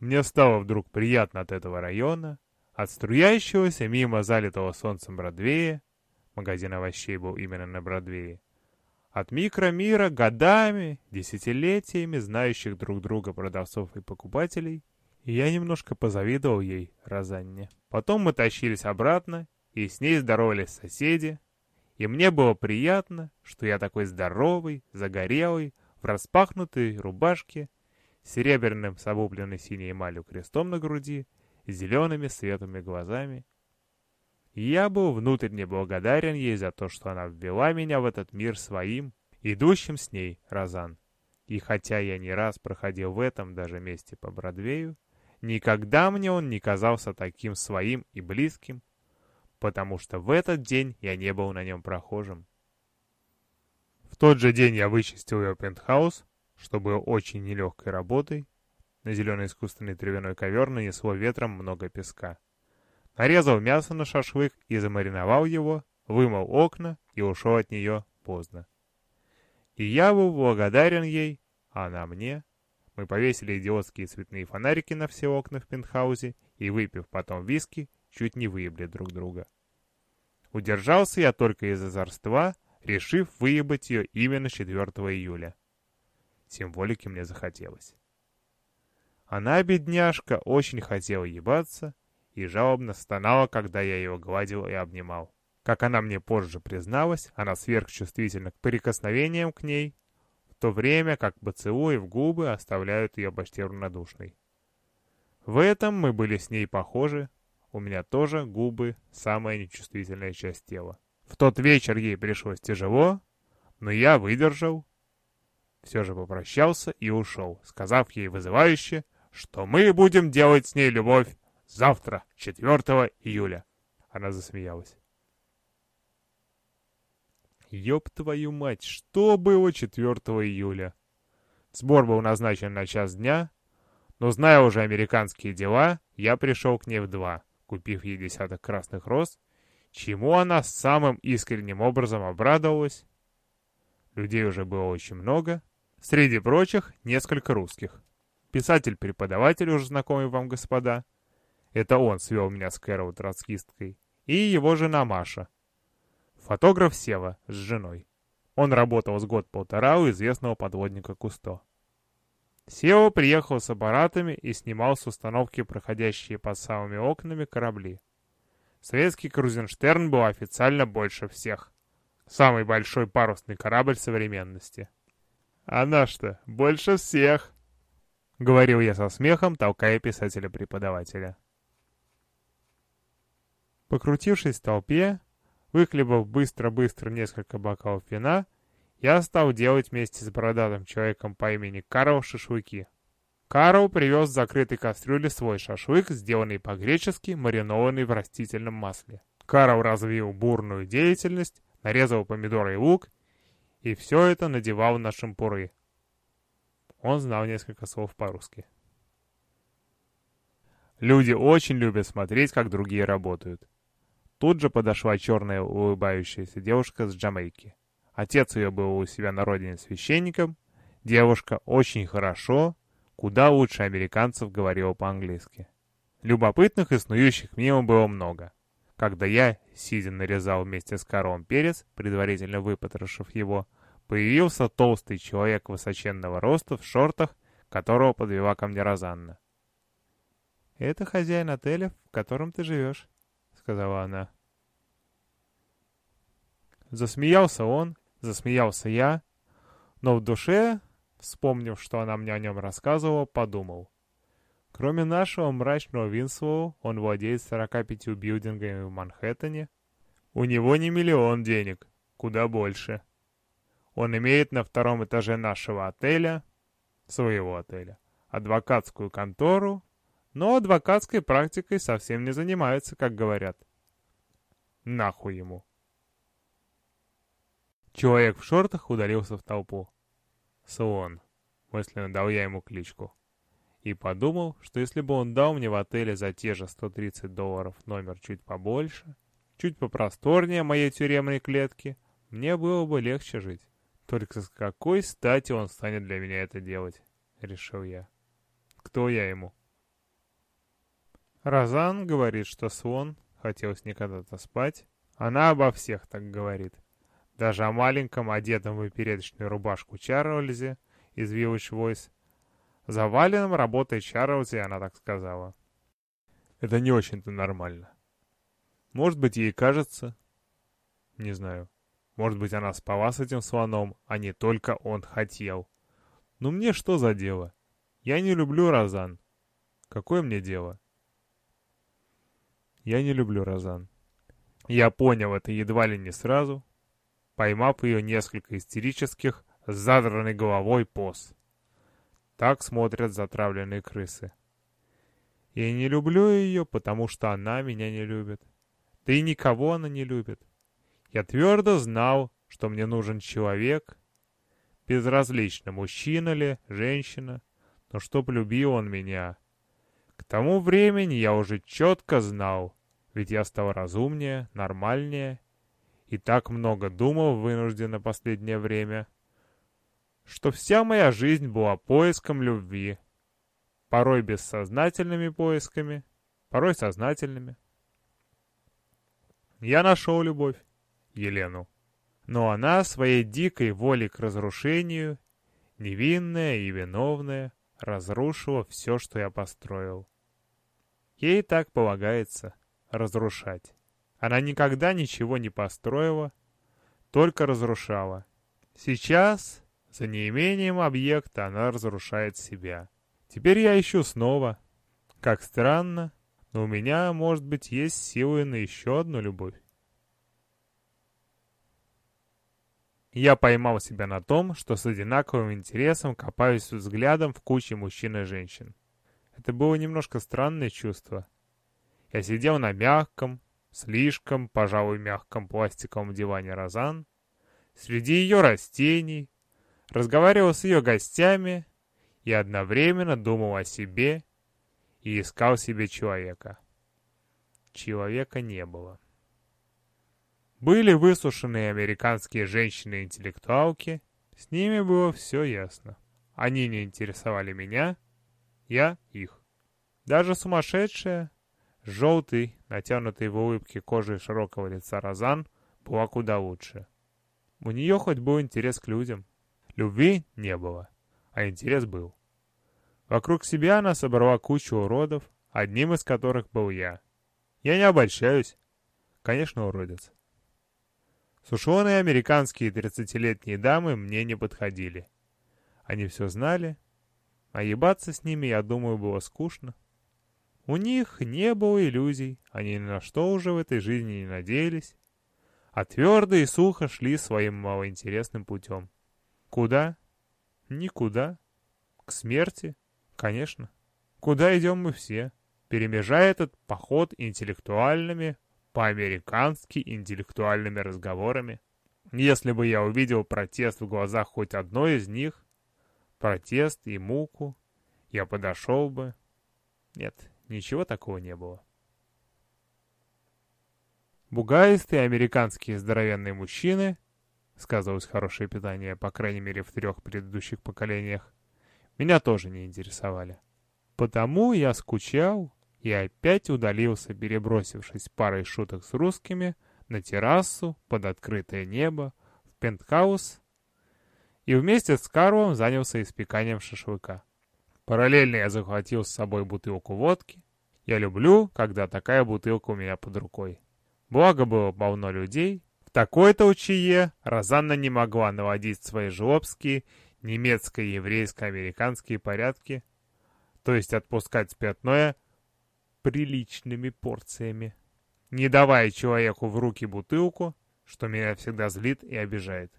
Мне стало вдруг приятно от этого района, от струящегося мимо залитого солнцем Бродвея, магазин овощей был именно на Бродвее, от микромира годами, десятилетиями знающих друг друга продавцов и покупателей, и я немножко позавидовал ей, Розанне. Потом мы тащились обратно, и с ней здоровались соседи, и мне было приятно, что я такой здоровый, загорелый, в распахнутой рубашке, серебряным с обубленной синей эмалью крестом на груди, зелеными светлыми глазами. Я был внутренне благодарен ей за то, что она ввела меня в этот мир своим, идущим с ней, Розан. И хотя я не раз проходил в этом даже месте по Бродвею, никогда мне он не казался таким своим и близким, потому что в этот день я не был на нем прохожим. В тот же день я вычистил ее пентхаус, что было очень нелегкой работой. На зеленый искусственный травяной ковер нанесло ветром много песка. Нарезал мясо на шашлык и замариновал его, вымыл окна и ушел от нее поздно. И я был благодарен ей, а она мне. Мы повесили идиотские цветные фонарики на все окна в пентхаусе и, выпив потом виски, чуть не выебли друг друга. Удержался я только из озорства, решив выебать ее именно 4 июля. Символики мне захотелось. Она, бедняжка, очень хотела ебаться и жалобно стонала, когда я ее гладил и обнимал. Как она мне позже призналась, она сверхчувствительна к прикосновениям к ней, в то время как поцелуи в губы оставляют ее почти равнодушной. В этом мы были с ней похожи, у меня тоже губы — самая нечувствительная часть тела. В тот вечер ей пришлось тяжело, но я выдержал. Все же попрощался и ушел, сказав ей вызывающе, что мы будем делать с ней любовь завтра, 4 июля. Она засмеялась. Ёб твою мать, что было 4 июля? Сбор был назначен на час дня, но зная уже американские дела, я пришел к ней в два купив ей десяток красных роз, чему она самым искренним образом обрадовалась. Людей уже было очень много, среди прочих несколько русских. Писатель-преподаватель, уже знакомый вам господа, это он свел меня с Кэрол троцкисткой, и его жена Маша. Фотограф Сева с женой. Он работал с год-полтора у известного подводника Кусто. Сео приехал с аппаратами и снимал с установки проходящие под самыми окнами корабли. Советский Крузенштерн был официально больше всех. Самый большой парусный корабль современности. «А наш-то больше всех!» — говорил я со смехом, толкая писателя-преподавателя. Покрутившись в толпе, выхлебав быстро-быстро несколько бокалов вина, я стал делать вместе с бородатым человеком по имени Карл шашлыки. Карл привез в закрытой кастрюле свой шашлык, сделанный по-гречески, маринованный в растительном масле. Карл развил бурную деятельность, нарезал помидоры и лук, и все это надевал на шампуры. Он знал несколько слов по-русски. Люди очень любят смотреть, как другие работают. Тут же подошла черная улыбающаяся девушка с Джамайки. Отец ее был у себя на родине священником. Девушка очень хорошо, куда лучше американцев говорила по-английски. Любопытных и снующих мимо было много. Когда я, сидя нарезал вместе с Карлом перец, предварительно выпотрошив его, появился толстый человек высоченного роста в шортах, которого подвела ко мне Розанна. «Это хозяин отеля, в котором ты живешь», — сказала она. Засмеялся он, Засмеялся я, но в душе, вспомнив, что она мне о нем рассказывала, подумал. Кроме нашего мрачного Винслоу, он владеет 45 билдингами в Манхэттене. У него не миллион денег, куда больше. Он имеет на втором этаже нашего отеля, своего отеля, адвокатскую контору, но адвокатской практикой совсем не занимается, как говорят. Нахуй ему. Человек в шортах удалился в толпу. «Слон», — мысленно дал я ему кличку. И подумал, что если бы он дал мне в отеле за те же 130 долларов номер чуть побольше, чуть попросторнее моей тюремной клетки, мне было бы легче жить. Только с какой стати он станет для меня это делать, решил я. Кто я ему? Розан говорит, что Свон хотел с ней когда-то спать. Она обо всех так говорит. Даже о маленьком, одетом в передочную рубашку Чарльзе из Village Voice. Заваленном работой Чарльзе, она так сказала. Это не очень-то нормально. Может быть, ей кажется. Не знаю. Может быть, она спала с этим слоном, а не только он хотел. Но мне что за дело? Я не люблю Розан. Какое мне дело? Я не люблю Розан. Я понял это едва ли не сразу, поймав ее несколько истерических, с задранной головой поз. Так смотрят затравленные крысы. Я не люблю ее, потому что она меня не любит. Да и никого она не любит. Я твердо знал, что мне нужен человек, безразлично, мужчина ли, женщина, но чтоб любил он меня. К тому времени я уже четко знал, ведь я стал разумнее, нормальнее и так много думал вынужденно последнее время, что вся моя жизнь была поиском любви, порой бессознательными поисками, порой сознательными. Я нашел любовь, Елену. Но она своей дикой волей к разрушению, невинная и виновная, разрушила все, что я построил. Ей так полагается разрушать. Она никогда ничего не построила, только разрушала. Сейчас, за неимением объекта, она разрушает себя. Теперь я ищу снова. Как странно, но у меня, может быть, есть силы на еще одну любовь. Я поймал себя на том, что с одинаковым интересом копаюсь взглядом в куче мужчин и женщин. Это было немножко странное чувство. Я сидел на мягком, слишком, пожалуй, мягком пластиковом диване Розан, среди ее растений, разговаривал с ее гостями и одновременно думал о себе и искал себе человека. Человека не было. Были высушенные американские женщины-интеллектуалки, с ними было все ясно. Они не интересовали меня, я их. Даже сумасшедшая, желтый, натянутый в улыбке кожей широкого лица Розан была куда лучше. У нее хоть был интерес к людям. Любви не было, а интерес был. Вокруг себя она собрала кучу уродов, одним из которых был я. Я не обольщаюсь. Конечно, уродец. Сушеные американские тридцатилетние дамы мне не подходили. Они все знали, а ебаться с ними, я думаю, было скучно. У них не было иллюзий, они ни на что уже в этой жизни не надеялись, а твердо и сухо шли своим малоинтересным путем. Куда? Никуда. К смерти? Конечно. Куда идем мы все? Перемежая этот поход интеллектуальными, по-американски интеллектуальными разговорами. Если бы я увидел протест в глазах хоть одной из них, протест и муку, я подошел бы. Нет, ничего такого не было. Бугаистые американские здоровенные мужчины, сказывалось хорошее питание, по крайней мере в трех предыдущих поколениях, меня тоже не интересовали. Потому я скучал и опять удалился, перебросившись парой шуток с русскими, на террасу, под открытое небо, в пентхаус, и вместе с Карлом занялся испеканием шашлыка. Параллельно я захватил с собой бутылку водки. Я люблю, когда такая бутылка у меня под рукой. Благо было полно людей. В такой-то учие Розанна не могла наводить свои жлобские немецко-еврейско-американские порядки, то есть отпускать спиртное приличными порциями, не давая человеку в руки бутылку, что меня всегда злит и обижает.